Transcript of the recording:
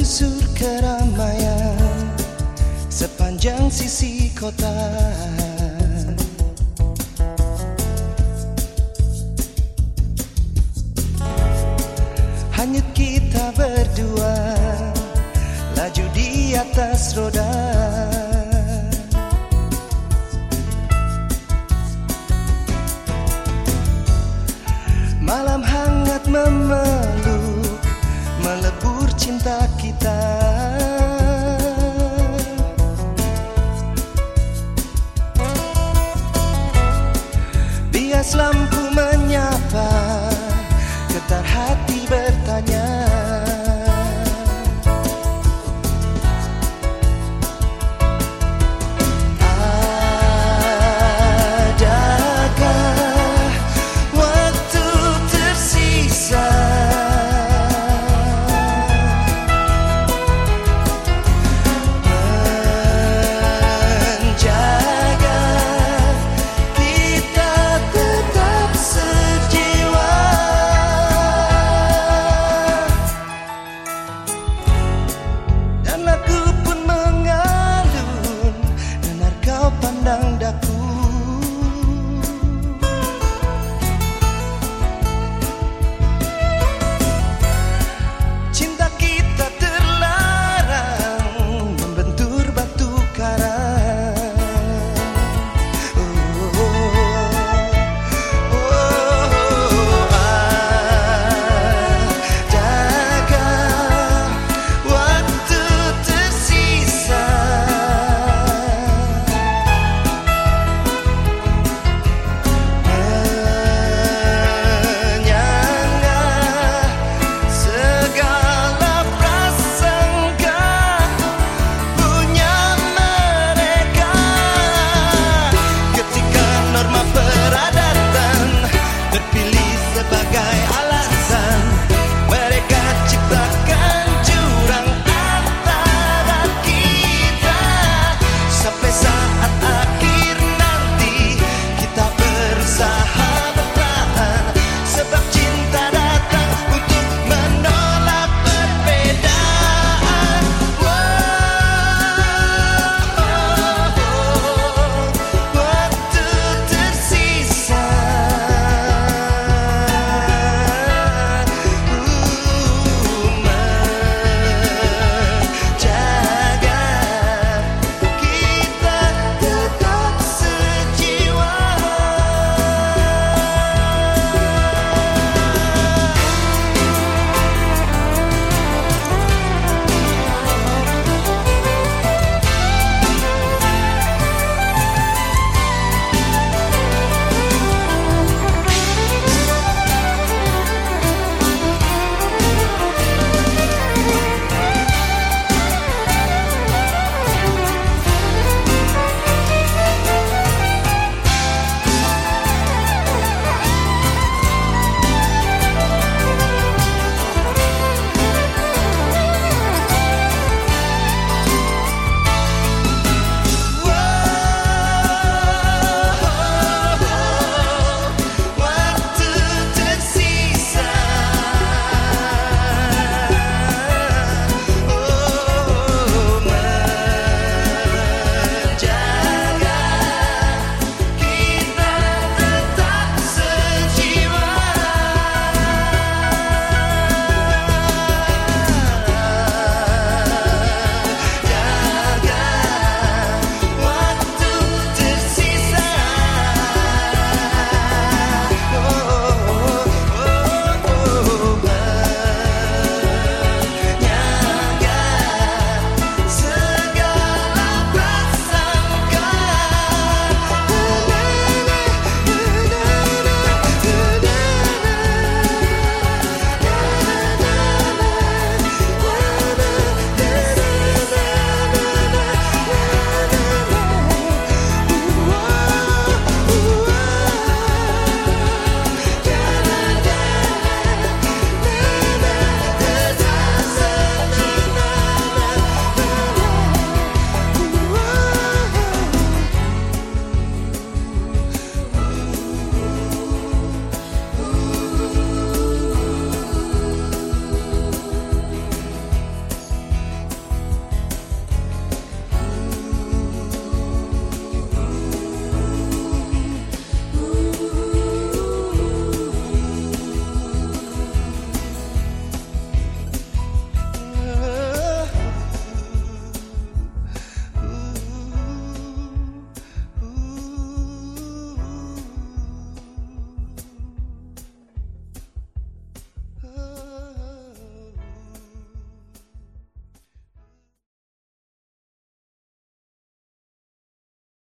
menyusur keramaian sepanjang sisi kota. Hanya kita berdua laju di atas roda. down